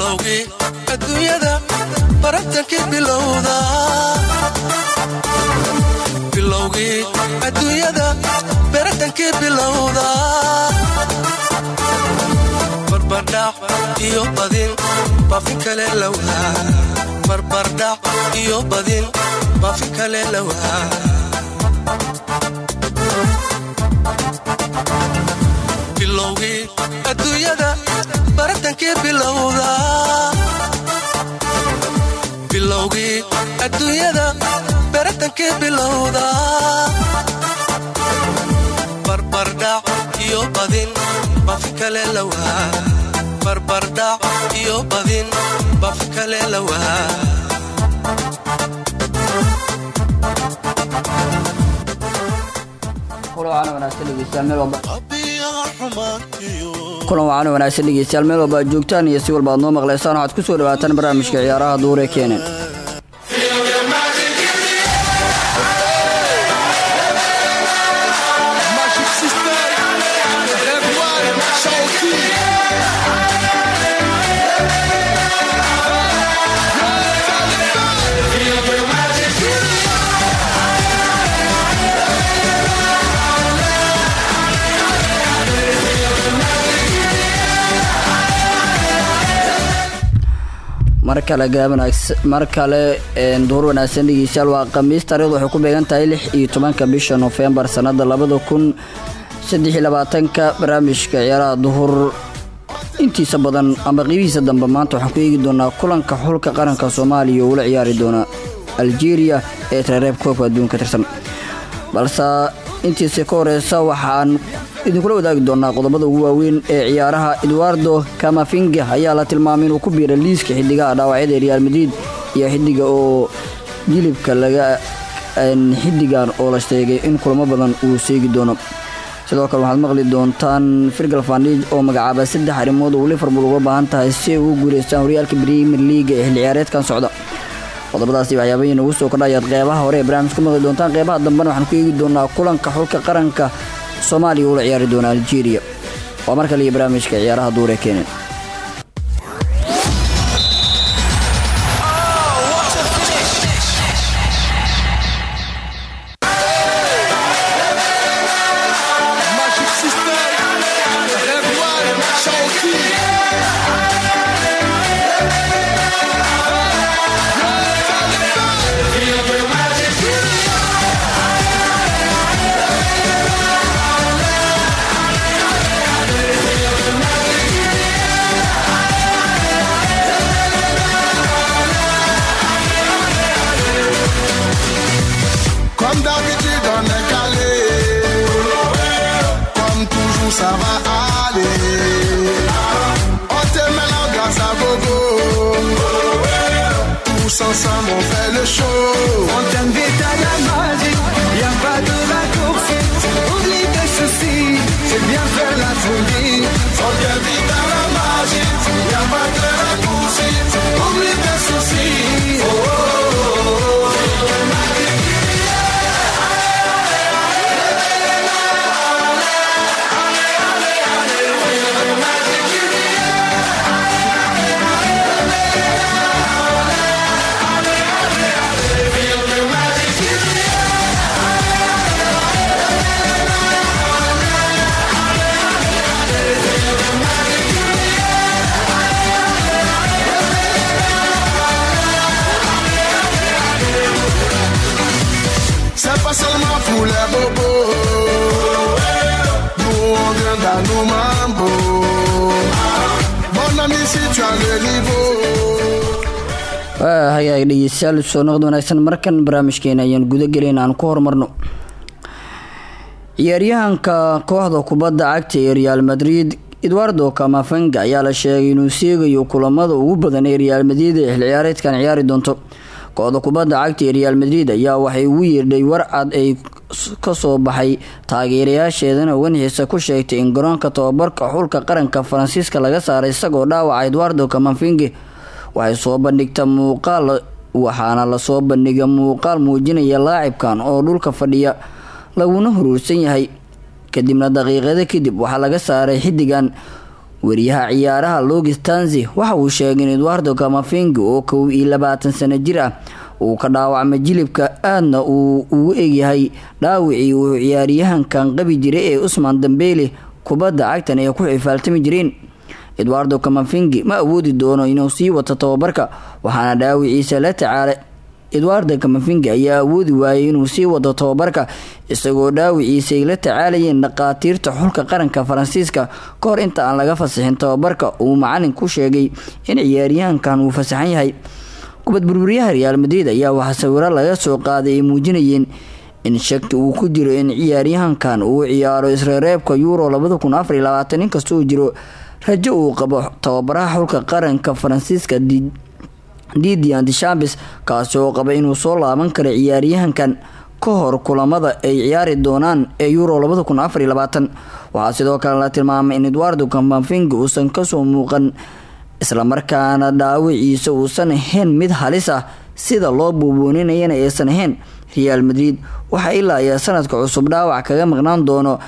bilowgii adduunyada baratankii bilowda. Bilowgii adduunyada baratankii bilowda. Barbardhac iyo badin baafin kale lawaa barbardhac iyo badin baafin kale lawaa bilowgii adduunyada baratankii bilowda bilowgii adduunyada baratankii bilowda barbardhac iyo badin baafin kale lawaa barbardhac iyo badin baafin kale lawaa kulan wacan wanaagsan dhegeystayaal meel walba aad joogtaan iyo si walba aad noo maqlaysaan waxaad ku soo dhawaataan barnaamijka ciyaaraha duure keenan mar kale mar kale duhur wanaagsan dhegeystayaal waa khamiis. Taarikhdu waxay ku beegan tahay lix iyo bisha nofembar sanada labada kun saddex iyo labaatanka. Barnaamijka ciyaaraha duhur intiisa badan ama qiibihiisa dambe maanta waxaan ku eegi doonaa kulanka xulka qaranka soomaaliya oo ula ciyaari doona algeria ee tarereeb koobka adduunka tirsan. Balse intiisa ka horeysa waxaan idinkula wadaagi doonaa qodobada ugu waaweyn ee ciyaaraha eduardo kamafinga ayaa la tilmaamay inuu ku biira liiska xiddigaha dhaawacyada ee real madrid iyo xiddiga oo jilibka laga xiddigan oo la sheegay in kulamo badan uu seegi doono. Sidoo kale waxaad maqli doontaan firgal fandij oo magacaaba saddex arrimood uu liverpool uga baahan tahay si ay ugu guuleystaan horyaalka premier leaga ee xilli ciyaareedkan socda qodobadaasi waxyaabahi nagu soo kordha ayaad qeybaha hore ee barnaamij ku maqli doontaan. Qeybaha dambena waxaan ku eegi doonaa kulanka xulka qaranka soomaaliya ula ciyaari doona algeria. Waa mar kale iyo barnaamijka ciyaaraha duure keenan Comme d'habitude, on est calé. Comme toujours, ça va aller. On te met la grâce à gogo. Tous ensemble, on fait le show. On t'invite à la magie, y a pas de raccourci. Oublie tes soucis, c'est bien faire la folie. On t'invite à la magie. Y a pas de hagaag dhegeystayaal soo noqod wanaagsan markan barnaamijkeena ayaan guda aan ku horumarno ciyaaryahanka kooxda kubadda cagta ee real madrid eduardo kamafanga ayaa la sheegay inuu seegayo kulamada ugu badan ee real madrid ee xil ciyaareedkan ciyaari doonto kooxda kubadda cagta ee real madrid ayaa waxay ugu yeerdhay warcad ay ka soo baxay taageerayaasheedana wanxiisa ku sheegtay in garoonka tababarka xulka qaranka faransiiska laga saaray isagoo dhaawaca eduardo kamafinge waxay soo bandhigta muuqaal waxaana la soo bandhiga muuqaal muujinaya laacibkan oo dhulka fadhiya laguna huruursan yahay. Kadibna daqiiqado kadib waxaa laga saaray xidigan wariyaha ciyaaraha logis tanzi waxa uu sheegay in eduardo kamafingi oo kow iyo labaatan sano jir ah uu ka dhaawacmay jilibka aadna uu ugu egyahay dhaawicii uu ciyaaryahankan qabi jiray ee usman dambeele kubadda cagtan ay ku xifaaltami jireen eduardo kamafingi ma awoodi doono inuu sii wato tababarka waxaana dhaawiciisa la tacaalay. Eduardo kamafingi ayaa awoodi waayay inuu sii wado tababarka isagoo dhaawiciisa la tacaalayeen dhaqaatiirta xulka qaranka faransiiska. Ka inta aan laga fasixin tababarka uu macalin ku sheegay in ciyaaryahankan uu fasaxan yahay. Kubad burburyaha reaal madrid ayaa waxaa sawiro laga soo qaaday ay muujinayeen in shaki uu ku jiro in ciyaaryahankan uu ciyaaro isreereebka euro labada kun afar iyo labaatan inkasta uu jiro rajo uu qabo tababaraha xulka qaranka faransiiska didian deshambis kaasi oo qaba inuu soo laaban karo ciyaaryahankan ka hor kulamada ay ciyaari doonaan ee euro iyo waxaa sidoo kale la tilmaamay in eduardo kamafingi uusan ka soo muuqan islamarkaana dhaawiciisa uusan ahayn mid halis ah. Sida loo buubuuninayana aysan ahayn reaal madrid waxaa ilaa ayaa sanadka cusub dhaawac kaga maqnaan doono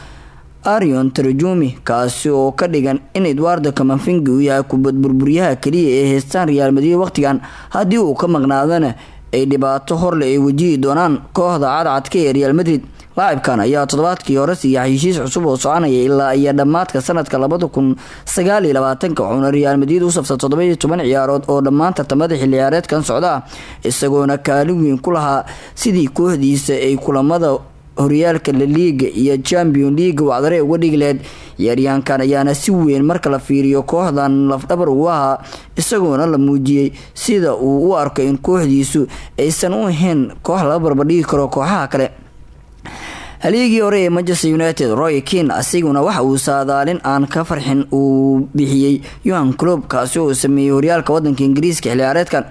arion tarjumi kaasi oo ka dhigan in eduardo kamafingi uu yahay kubad burburyaha keliya ee heystaan reaal madrid waqtigan haddii uu ka maqnaadana ay dhibaato horle ay wajihi doonaan kooxda cadcadka ee reaal madrid. Laacibkan ayaa toddobaadkii hore siiya heshiis cusub oo soconaya ilaa iyo dhammaadka sanadka labada kun sagaal iyo reaal madrid u safta toddoba-iyo toban ciyaarood oo dhammaan tartamada xilli ciyaareedkan socda isagoona kaalin weyn ku lahaa sidii kooxdiisa ay kulamada horyaalka la liiga iyo champion leaga wacdare uga dhigi laheyd ciyaaryahankan ayaana si weyn marka la fiiriyo kooxdan lafdhabar uu ahaa isagoona la muujiyey sida uu u arko in kooxdiisu aysan u ahayn koox laga barbardhigi karo kooxaha kale. Haliigii hore ee manchester united roy kin asiguna waxa uu saadaalin aan ka farxin uu bixiyey yohan clob kaasi oo sameeyey horyaalka wadanka ingiriiska xilciyaareedkan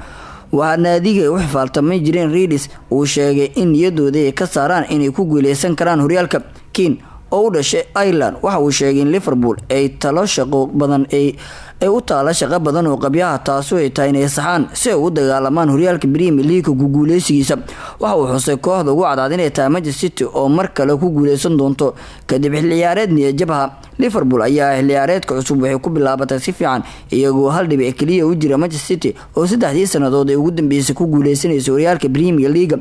waxaa naadiga u xifaaltamay jireen riidis uu sheegay in niyadooda ay ka saaraan inay ku guuleysan karaan horyaalka. Kin oo u dhashay ireland waxa uu sheegay in liverpool ay talo shaqo badan ay u taala shaqo badan oo qabyaha taasu ay tahay inay saxaan si ay u dagaalamaan horyaalka premier leaga ku guuleysigiisa waxa uu xusay kooxda ugu cadcaad inay tahay manchester city oo mar kale ku guuleysan doonto. Kadib xilciyaareed niyajabha liverpool ayaa xilciyaareedka cusub waxay ku bilaabatay si fiican iyagoo hal dhibic keliya u jira manchester city oo saddexdii sannadood ee ugu dambeysay ku guuleysanaysa horyaalka premier leaga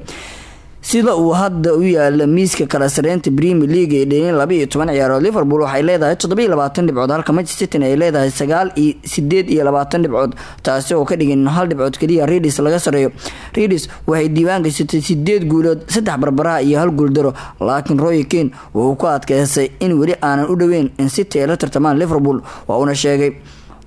sida uu hadda u yaalla miiska kala sareynta premier league ee dheelin laba iyo toban ciyaarood liverpool waxay leedahay toddoba iyo labaatan dhibcood halka manchester city ay leedahay sagaal iyo sideed iyo labaatan dhibcood taasi oo ka dhigan hal dhibcood keliya readis laga sareeyo. Readis waxay diiwaanka sitay sideed guulood saddex barbaraha iyo hal guuldaro laakiin roy kane wuxuu ku adkeystay in weli aanan u dhoweyn in city ay la tartamaan liverpool waa uuna sheegay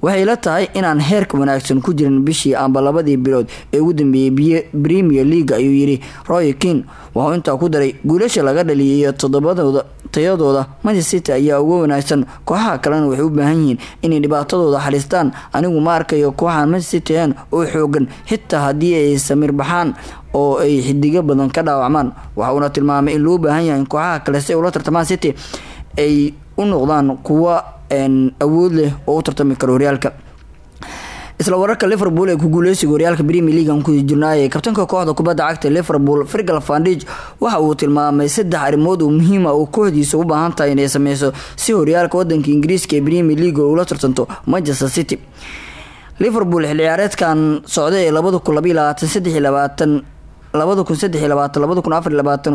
waxay la tahay inaan heerka wanaagsan ku jirin bishii amba labadii bilood ee ugu dambeeyey premier league ayuu yidhi. Roy kin waxuu intaa ku daray guulasha laga dhaliyay iyo toddobadooda tayadooda manchester city ayaa uga wanaagsan. Kooxaha kalena waxay u baahan yihiin inay dhibaatadooda xalistaan anigu ma arkayo city an oo xoogan xitaa haddii ay samir baxaan oo ay xidigo badan ka dhaawacmaan. Waxauna tilmaamay in loo baahan yahay in kooxaha kale si ula tartamaan city ay u noqdaan kuwa awood leh oo u tartami karo horyaalka isla wararka liverpool ee ku guuleysiga horyaalka premier league aan ku jirnaayay kabtanka kooxda kubadda cagta liverpool firgal vandage waxa uu tilmaamay saddex arrimood oo muhiima oo kooxdiisa u baahan tahay inay sameyso si horyaalka wadanka ingiriiska ee premier league oo ula tartanto manchester city. Liverpool xil ciyaareedkan socda ee labada kun labaiy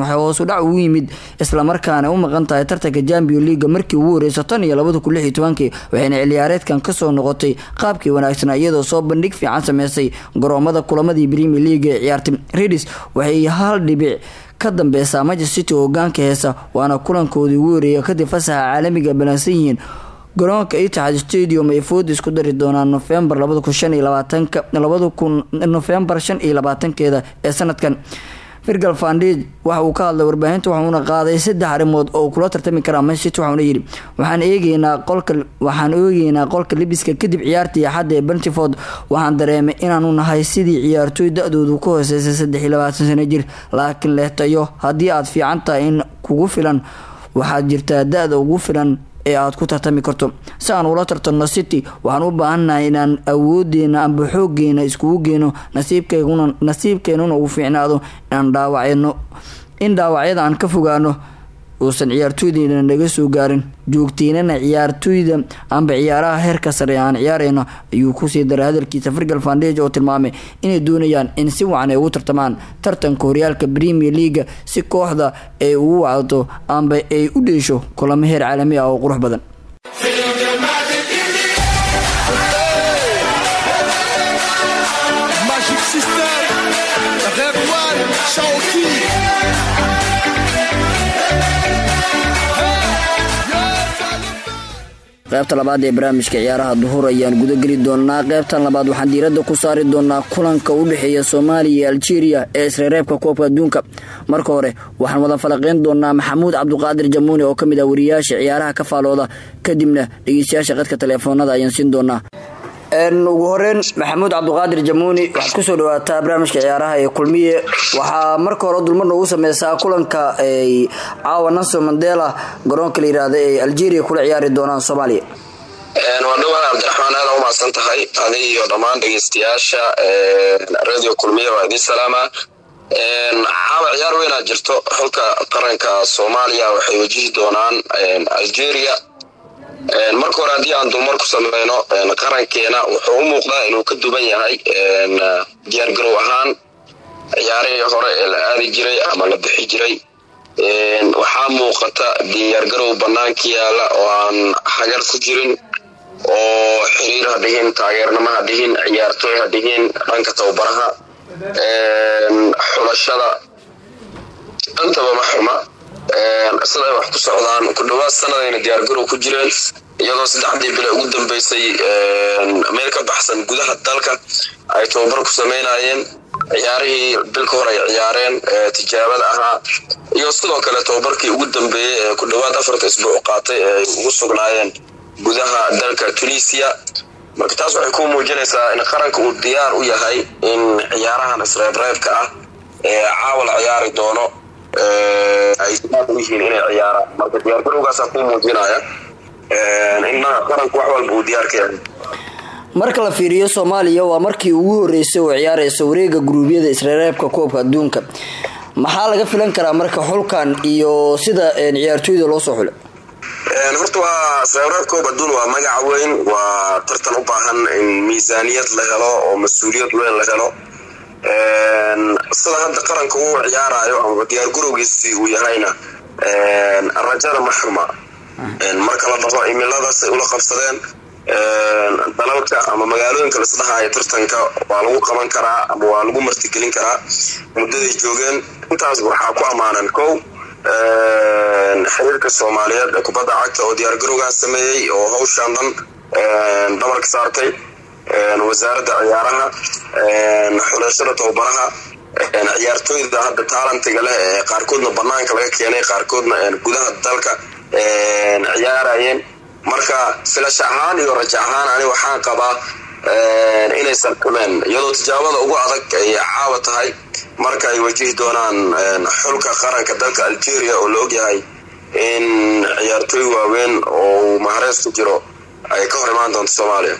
waxay hoos u dhac ugu yimid islamarkaana u maqan tahay tartanka champion leaga markii ugu horeysa tan iyo waxayna ciliyaareedkan ka soo noqotay qaabkii wanaagsanaa iyadoo soo bandhig fiican sameysay garoomada kulamadii premier leaga ee ciyaartay redis waxay hal dhibic ka dambeysaa manchester city oo hogaanka heesa waana kulankoodii ugu horreeya kadib fasaxa caalamiga balansan yihiin garoonka itixaad stadium ay food isku dari doonaan nofembar labada kun nofembar shan iyo labaatankeeda ee sanadkan. Virgal vandage waxa uu ka hadlay warbaahinta waxuuna qaaday saddex arrimood oo kula tartami karaa manchester waxauna yidhi waxaan eegeynaa qolka waxaan eegeynaa qolka libiska kadib ciyaartii axadda ee bentiford waxaan dareemay inaanu nahay sidii ciyaartooy da-doodu ka hooseysay saddex iyo labaatan sano jir. Laakiin leetayo haddii aad fiican tahay in kugu filan waxaad jirtaa da-da ugu filan ee aad ku tartami karto. Si aan ula tartanno city waxaan u baahannahay inaan awoodeena amba xoogeena iskugu geeno nasiibkeenuna uu fiicnaado inaan dhaawacno in dhaawacyada aan ka fogaano uusan ciyaartooydiina naga soo gaarin. Joogteynana ciyaartooyda amba ciyaaraha heerka sare aan ciyaarayno ayuu ku sii daray hadalkiisa firgal fandage oo tilmaamay inay doonayaan in si wacan ay ugu tartamaan tartanka horyaalka premier leaga si kooxda ay ugu wacdato amba ay u dheesho kulamo heer caalami ah oo qurux badan qaybta labaad ee barnaamijka ciyaaraha duhur ayaan gudageli doonaa. Qaybtan labaad waxaan diiradda ku saari doonaa kulanka u dhexeeya soomaaliya iyo aljeria ee isreereebka koobka adduunka. Marka hore waxaan wada falaqeyn doonaa maxamuud cabduqaadir jamuuni oo ka mid ah wariyayaasha ciyaaraha ka faalooda. Kadibna dhegeystayaasha qadka teleefoonada ayaan siin doonaa ugu horeyn maxamuud cabduqaadir jamuuni waxaad ku soo dhawaataa barnaamijka ciyaaraha ee kulmiye. Waxaa marka hore dulmar noogu sameysaa kulanka ay caawa nanso mandela garoonka la yiraahda ay algeria kula ciyaari doonaan soomaaliya. Waa dhawaad cabdiraxmaan aada u mahadsan tahay. Adi iyo dhammaan dhegeystayaasha radio kulmiya waa idin salaama. Caawa ciyaar weynaa jirto. Xulka qaranka soomaaliya waxay wajihi doonaan algeria marka hore haddii aan dulmar ku sameyno qarankeena wuxuu u muuqdaa inuu ka duban yahay diyaargarow ahaan. Ciyaarihii hore ee la aadi jiray ama la bixi jiray. Waxaa muuqata diyaargarow banaanka yaalla oo aan hagar ku jirin oo xiriir ha dhihin taageernimo ha dhihin ciyaartooy ha dhihin dhanka tababaraha xulashada. Intaba ma xuma siday wax ku socdaan ku dhawaad sanadayna diyaargarow ku jireen iyadoo saddexdii bile ugu dambeysay meel ka baxsan gudaha dalka ay tababar ku sameynayeen ciyaarihii bilka hore ay ciyaareen tijaabada ahaa iyo sidoo kale tababarkii ugu dambeeyey ee ku dhawaad afarta isbuuc qaatay ee ugu sugnaayeen gudaha dalka tunisia. Marka taas waxay ku muujinaysaa in qaranka uu diyaar u yahay in ciyaarahan isreebreebka ah ee caawa la ciyaari doono ay diyaar u yihiin inay ciyaaraan. Marka diyaargarowgaasaa kuu muujinaya in qaranku wax walba uu diyaar ka yahay marka la fiiriyo soomaaliya waa markii ugu horeysay oo ciyaareysa wareega guruubyada isreereebka koobka adduunka. Maxaa laga filan karaa marka xulkan iyo sida ciyaartooyda loo soo xulay horta waa isreebreeb koob adduun waa magac weyn. Waa tartan u baahan in miisaaniyad la helo oo mas'uuliyad weyn la helo sida hadda qaranka uu ciyaarayo ama diyaargarowgiisii uu yahayna rajada ma xuma marka la dhaho imiladasay ula qabsadeen dalalka ama magaalooyinka laisdhahaayo tartanka waa lagu qaban karaa ama waa lagu martigelin karaa muddaday joogeen. Intaas waxaa ku ammaanan kow xiriirka soomaaliyeed ee kubadda cagta oo diyaargarowgan sameeyey oo hawshaan dhan dhabarka saartay wasaaradda ciyaaraha xulashada tababaraha ciyaartooyda hadda taalantiga leh ee qaarkoodna banaanka laga keenay qaarkoodna gudaha dalka ciyaarayeen. Marka filasho ahaan iyo raja ahaan ani waxaan qabaa inaysan xumeen iyadoo tijaabada ugu adag ay caawa tahay marka ay wajihi doonaan xulka qaranka dalka algeria oo la ogyahay in ciyaartooy waaweyn oo maharees ku jiro ay ka hor imaan doonto soomaaliya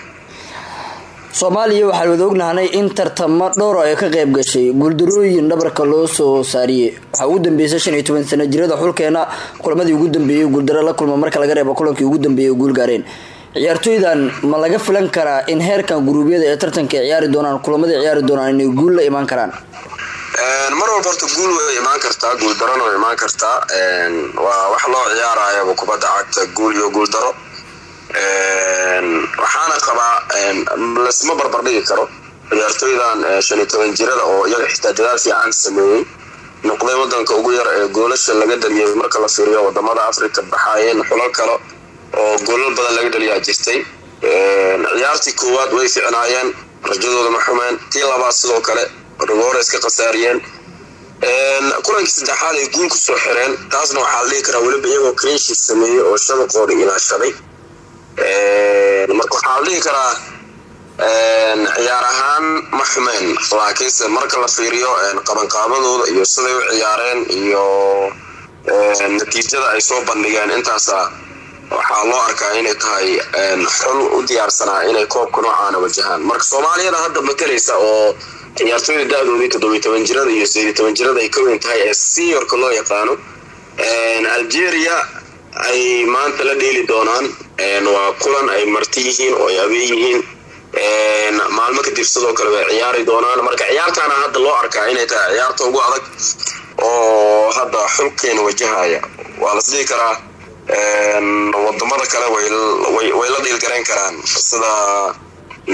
soomaaliya waxaan wada ognahanay in tartamo dhowra ay ka qayb gashay guuldarooyin dhabarka loo soo saariyey waxaa ugu dambeysay shan sana jirada xulkeena kulamadii ugu dambeeyey guuldaro la kulma marka laga reebo kulankii ugu dambeeyey guul gaareen. Ciyaartooydan ma laga filan karaa in heerkan guruubyada ee tartanka ay ciyaari doonaan kulamadii ciyaari doonaan inay guul la imaan karaan? Mar walba horta guul way imaan kartaa guul darona way imaan kartaa. Waa wax loo ciyaarayaba kubadda cagta guul iyo guul daro waxaana qabaa lasma barbardhigi karo ciyaartooydan shan iyo toban jirada oo iyaga xitaa dadaal fiican sameeyey. Noqday wadanka ugu yar ee goolasha laga dhaliyay marka la fiiriyo waddamada africa baxaayeen xulal kale oo goolal badan laga dhaliyaa jirtay. Ciyaartii koowaad way ficnaayeen rajadooda ma xumeen tii labaad sidoo kale rigoore iska khasaariyeen kulankii saddexaad ay guul ku soo xireen taasna waxaa la dhihi karaa weliba iyagoo krenshi sameeyey oo shabaqooda ilaashaday marka waxaa la dhihi karaa ciyaar ahaan ma xumeen laakiinse marka la fiiriyo qabanqaabadooda iyo siday u ciyaareen iyo natiijada ay soo bandhigeen intaasa waxaa loo arkaa inay tahay xul u diyaarsanaa inay koobka noocaana wajahaan. Marka soomaaliyada hadda matalaysa oo ciyaartooyda da-doodii toddobiy toban jirada iyo sideed toban jirada ay ka weyn tahay ee seniorka loo yaqaano algeria ay maanta la dheeli doonaan waa kulan ay marti yihiin oo ay abee yihiin. Maalmo kadib sidoo kale way ciyaari doonaan. Marka ciyaartaana hadda loo arkaa inay tahay ciyaarta ugu adag oo hadda xulkeena wajahaya. Waa las dhihi karaa waddamada kale way la dhiilgarayn karaan. Sida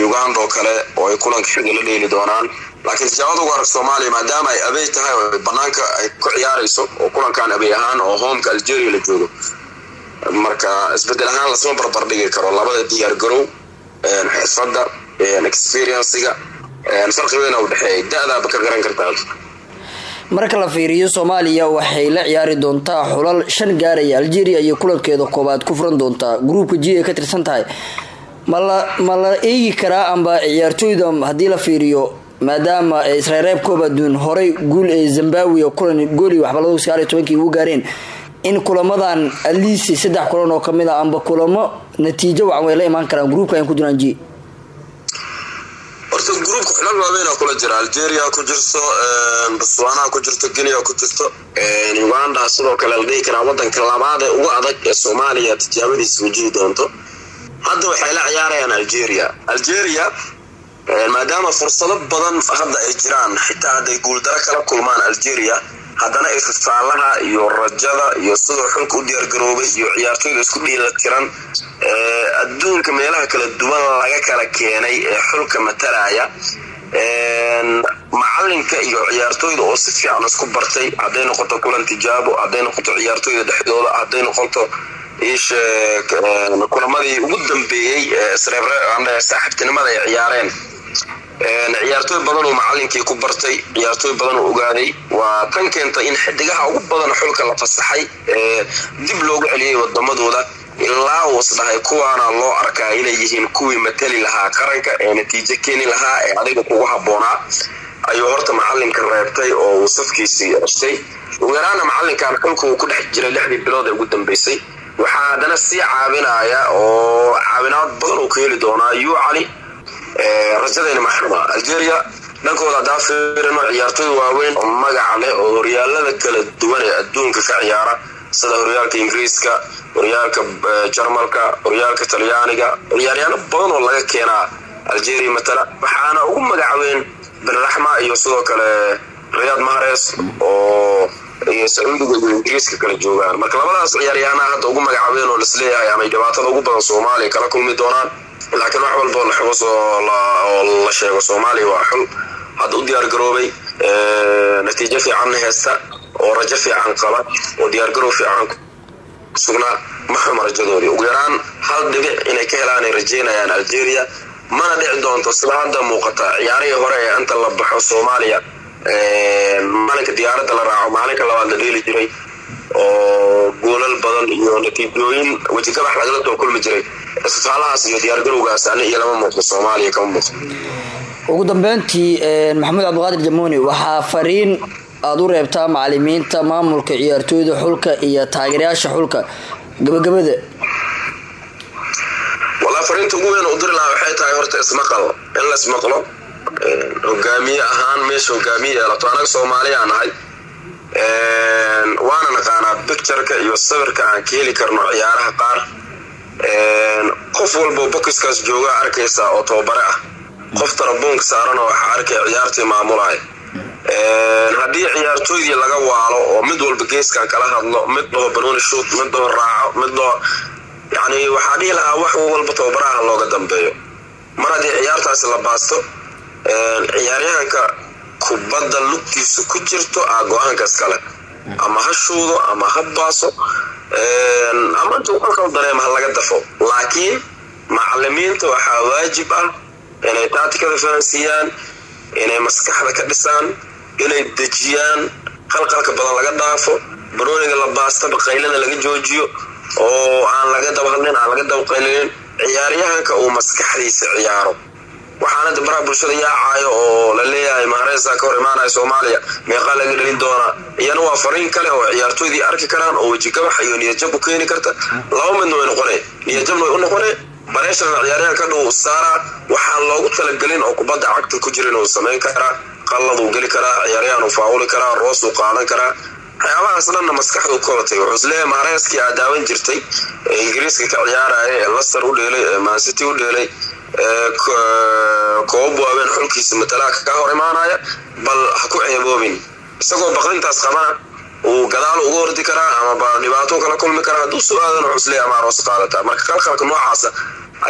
uganda oo kale oo ay kulanka xiga la dheeli doonaan. Laakiin tijaabada ugu arag soomaaliya maadaama ay abey tahay banaanka ay ku ciyaarayso oo kulankan abey ahaan oo homeka algeria la joogo marka isbeddel ahaan lasma barbar dhigi karo labada diyaar garow xirfadda experienciga farqi weyn u dhexeeya da-daaba ka garan kartaa. Marka la fiiriyo soomaaliya waxay la ciyaari doontaa xulal shan gaaraya algeria iyo kulankeeda koobaad ku furan doontaa. Gruupka g ay ka tirsan tahay. Ma la eegi karaa amba ciyaartooyda haddii la fiiriyo maadaama isreereeb koob adduun guul ee zimbabwe kulan gooli waxba labada iyo tobankii ugu gaareen in kulamadan aliisi saddex kulan oo ka mid a amba kulamo natiijo wacan way la imaan karaan. Gruupka an ku jiraan g horta gruupka xulal waaweynaa kula jira. Algeria ku jirto botswana ku jirto guinea ku jirto uganda sidoo kale la dhihi wadanka labaad ee ugu adag ee soomaaliya. Tijaabadiisa wajihi doonto. Hadda waxay la ciyaarayaan algeria. Algeria maadaama fursado badan hadda ay jiraan xitaa hadday guuldaro kala kulmaan algeria haddana ififaalaha iyo rajada iyo sidoo xulka u diyaargaroobay iyo ciyaartooyda isku dhiila tiran adduunka meelaha kala duwan laga kala keenay ee xulka matalaya macalinka iyo ciyaartooyda oo si fiican isku bartay hadday noqoto kulan tijaabo hadday noqoto ciyaartooyda dhexdooda hadday noqoto ishe kulamadii ugu dambeeyey saaxiibtinimada ay ciyaareen ciyaartooy badan uu macalinkii ku bartay ciyaartooy badan uu ogaaday. Waa tan keentay in xidigaha ugu badan xulka la fasaxay dib loogu celiyey wadamadooda ilaa uu isdhahay kuwaana loo arkaa inay yihiin kuwii matali lahaa qaranka ee natiijo keeni lahaa ee adiga kugu habboonaa. Ayuu horta macalinka reebtay oo uu safkiisii ceshtay ugu yaraana macalinkan xulka uu ku dhex jiray lixdii bilood ee ugu dambeysay. Waxaa haddana sii caawinaya oo caawinaad badan uu ka heli doonaa yu cali rajadayna maxruma algeria dhankooda haddaa fiirino ciyaartooy waaweyn oo magaca leh oo horyaalada kala duwan ee adduunka ka ciyaara sida horyaalka ingiriiska horyaalka jarmalka horyaalka talyaaniga ciyaaryaano badan oo laga keenaa algeria matala waxaana ugu magacaweyn benraxma iyo sidoo kale riyaad mahares oo sacuudiga iyo ingiriiska kala joogaan. Marka labadaas ciyaaryahanaa hadda ugu magacaweyn oo lasleeyahay amay dhibaatada ugu badan soomaaliya kala kulmi doonaan laakiin wax walba oo la xubos oo la sheego soomaaliya waa xul hadda u diyaar garoobay natiijo fiicanna heesta oo rajo fiican qaba oo diyaargarow fiican sugnaa ma xuma rajadoodii. Ugu yaraan hal dhibic inay ka helaan ay rajeynayaan algeria mana dhici doonto sida hadda muuqata ciyaarihii hore ee inta la baxo soomaaliya. Maalinka diyaaradda la raaco maalinka labaad la dheeli jiray oo goolal badan iyo natiijooyin wejigabax lagala soo kulmi jiray. Isfaalahaas iyo diyaargarowgaas ani iyo lama muuqdo soomaaliya kama muuqdo ugu dambeyntii maxamuud cabdiqaadir jamuuni waxaa fariin aada u reebtaa macalimiinta maamulka ciyaartooyda xulka iyo taageerayaasha xulka. Gabagabada. Walaa fariinta ugu weyn u diri lahaa waxay tahay horta ismaqal. In la ismaqlo hogaamiye ahaan meesha hogaamiye yeelato anaga soomaaliyaa nahay waana naqaanaa bictureka iyo sawirka aan ka heli karno ciyaaraha qaar. Qof walboo bokiskaas joogaa arkaysa oo tababare ah. Qof tarabuunka saarana waxaa arkaya ciyaartii maamulaya haddii ciyaartooydii laga waalo oo mid walba geeskan kala hadlo mid dhaho banooni shuut mid dhaho raaco mid dhaho yani waxaa dhihi lahaa wax walba tababaraha looga dambeeyo. Mar haddii ciyaartaasi la baasto ciyaaryahanka kubadda lugtiisa ku jirto a go'aankaas kale ama ha shuudo ama ha baaso ama intuu qalqal dareema ha laga dafo. Laakiin macalimiinta waxaa waajib ah inay taatikada fahansiiyaan inay maskaxda ka dhisaan inay dejiyaan qalqalka badan laga dhaafo barooniga la baastaba qaylada laga joojiyo oo aan laga daba hadlin aan laga daba qaylinin ciyaaryahanka uu maskaxdiisa ciyaaro waxaana dabaraha bulshada yaacayo oo la leeyahay mahareesa ka hor imaanaya soomaaliya. Meeqaa laga dhalin doonaa iyana waa fariin kale oo ciyaartooydii arki karaan oo wejigabax iyo niyadjab u keeni karta. Laba midna way noqone niyadjabna way u noqone bareeshana ciyaaryahan ka dhow saara waxaan loogu talagelin oo kubadda cagta ku jirin uu samayn karaa qalladuu geli karaa ciyaaryahan uu faawuli karaa roosuu qaadan karaa. Waxyaabahaas maskaxdu ka watay wuxuu is leeyahay mahareeskii aa daawan jirtay. Ee ingiriiska ka ciyaaraya ee laster u dheelay ee mancity u dheelay ee koob waabeen xulkiisa matalaaka ka hor imaanaya bal ha ku ceeboobin. Isagoo baqdintaas qabana uu gadaal uga ordi karaa ama dhibaato kala kulmi karaa hadduu wuxuu is leeyahay ama aroos qaadataa marka qalqalka noocaasa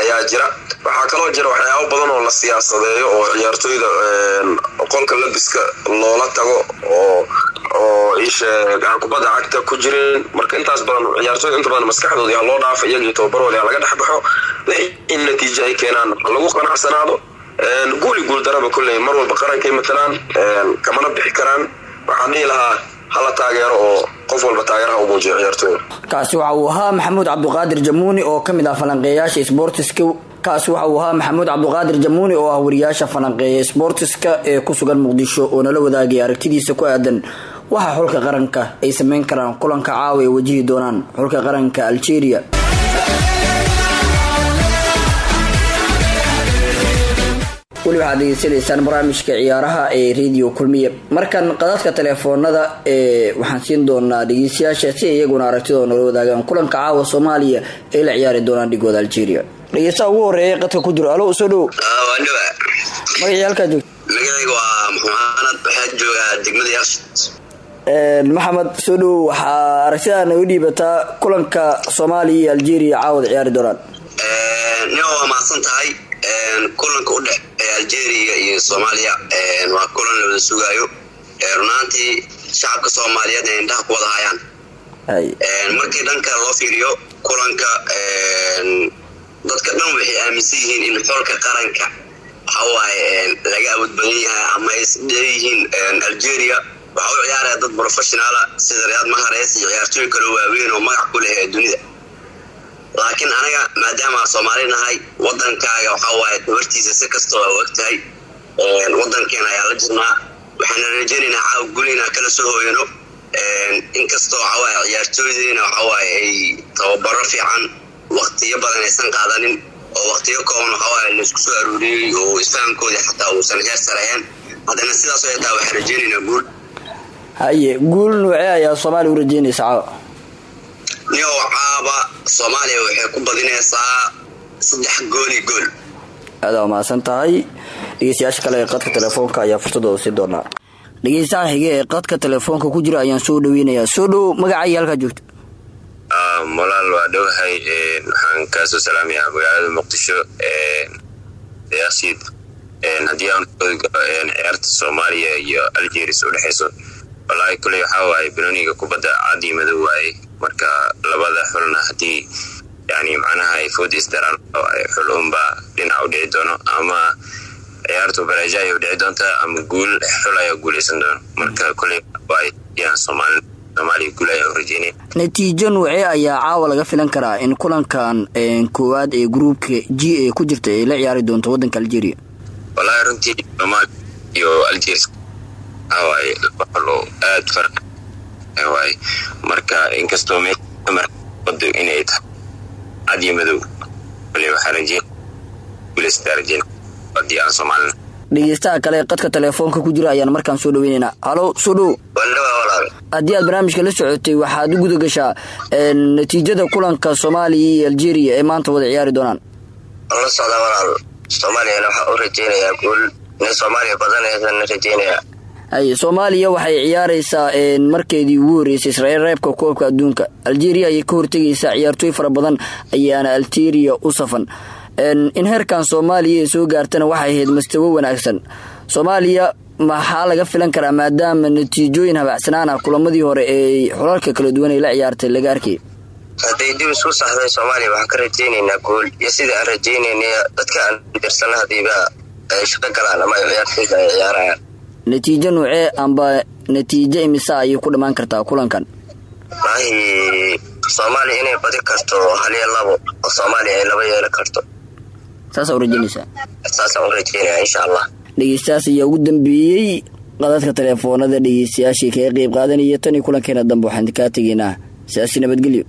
ayaa jira. Waxaa kaloo jira waxyaabo badan oo la siyaasadeeyo oo ciyaartooyda qolka labiska loola tago oo oo isha gacan kubadda cagta ku jireen marka intaas badan ciyaartooyda inta badan maskaxdooda yaa loo dhaafa iyaga iyo tababarooda yaa laga dhex wixii in natiijo ay keenaan lagu qanacsanaado guuli guuldaraba kolley mar walba qarankay matalaan kamana bixi karaan. Waxaan dhihi lahaa hala taageero oo qof walba taageeraha u muujiyo ciyaartooyda kaasi waxa uu ahaa maxamuud cabduqaadir jamuuni oo ka mid ah falanqeeyaasha sboortiska kaasi waxa uu ahaa maxamuud cabduqaadir jamuuni oo ah wariyaasha falanqeeya sboortiska ee ku sugan muqdisho oo nala wadaagaya aragtidiisa ku aadan waxa xulka qaranka ay sameyn karaan kulanka caawa ay wajihi doonaan xulka qaranka algeria. Weli waxaad degeysanaysaan barnaamijka ciyaaraha ee radio kulmiye. Markan qadadka teleefoonada ee waxaan siin doonaa dhegeystayaasha si ay iyaguna aragtidooda noola wadaagaan kulanka caawa soomaaliya ay la ciyaari doonaan dhigooda algeria. Dhegeystaha ugu horreeya qadka ku jiro alo soo dhow. Waandhawa magacii halkaa joogta magacayga waa maxamed waxaa joogaa degmada yaaqshiid maxamed soo dhow waxaa aragtidaa naga dhiibataa kulanka soomaaliya iyo algeria caawada ciyaari doonaan. Nin waa mahadsan tahay kulanka u dhex algeria iyo soomaaliya. Waa kulan la wada sugaayo. Runaantii shacabka soomaaliyeed ay indhaha ku wada hayaan. Hay markii dhanka loo fiiriyo kulanka dadka dhan waxay aaminsan yihiin in xolka qaranka waxawaaye laga awood badan yahay ama ay isdheeyihiin algeria waxaa u ciyaaraya dad professionaala sida riyaad maharees iyo ciyaartooy kaloo waaweyn oo magac ku leh dunida. Laakiin anaga maadaama soomaali nahay wadankaaga waxaa waaye dabartiisa si kastoo a og tahay. Wadankeena ayaa la jirnaa. Waxaana rajaynaynaa caawa guli inaan kala soo hooyano inkastoo waxawaaye ciyaartooydeena waxawaaye ay tababaro fiican waktiyo badan aysan qaadanin oo waktiyo kooban waxawaaye la isku soo aruuriyey oo isfahamkoodii xataa uusan heer sarayeen. Haddana sidaasoo xitaa waxaan rajaynaynaa guul haye guul noocee ayaa soomaaliya u rajeynaysa caawa nio caaba soomaaliya waxay ku badinaysaa saddex gooli gool. Aada mahadsan tahay. Dhegeystayaasha kale ee qadka telefoonka ayaa fursadooda sii doonaa dhegeystaha xige ee qadka telefoonka ku jira ayaan soo dhaweynayaa soo dhow magacaayo halkaa joogta? Molaal waa dhowahay waxaan kaasoo salaamayaa magaalada muqdisho yaasiid haddii aan ciyaarta soomaaliya iyo algeris udhexayso walaahi kuley waxaa waaye banooniga kubadda cad iyo madow waaye. Marka labada xulna haddii yani macnaha ay food isdaraan xul unbaa dhinac u dhici doono ama ciyaartu bareeja ay u dhici doontaa ama guul xul ayaa guuleysan doono. Marka kuley soomaaliya guul ayaa caawa laga filan karaa in kulankan koowaad ee gruupka g ee ku jirta ay la ciyaari doonto wadanka algeria aada farq waaye marka inkastoo meeshabadu inay tahay cad iyo madow soomaalina dhegeystaha kale qadka telefoonka ku jira ayaan markaan soo dhaweynaynaa halo soo dhow. Haddii aad barnaamijka la socotay waxaad u guda gashaa natiijada kulanka soomaaliya iyo algeria ee maanta wada ciyaari doonaan. La walaal. Soomaaliyana waxaa u rajeynayaa guul. Inay soomaaliya badanaysan rajeynayaa haye soomaaliya waxay ciyaareysaa markeedii ugu horeysay israel reebka koobka adduunka. Algeria ayay ka hortegaysaa ciyaartooy fara badan ayaana algeria u safan. In heerkan soomaaliya soo gaartana waxay ahayd mastawo wanaagsan. Soomaaliya maxaa laga filan karaa maadaama natiijooyin habacsanaan ah kulamadii hore ee xulalka kala duwan ay la ciyaartay laga arkay hadday dib isku saxday soomaaliya waxaan ka rajeynaynaa guul. Iyo sidai aan dadka aan dirsana hadiiba ay shaqo galaan ama ay ciyaartooyda ay ciyaarayaan natiijo nuucee amba natiijo imisa ayay ku dhammaan kartaa kulankan? Soomaaliya inay badi karto hal iyo labo oo soomaaliya ay laba yeelan karto. Saasaa u rajeynaysaa saasaan u rajeynaya insha allah. Dhegeystayaas ayaa ugu dambeeyey qadadka teleefoonada dhegeystayaashii kaga qeyb qaadanaya tan iyo kulankeena dambe waxaan kaa tegeynaa siyaasi nabadgelyo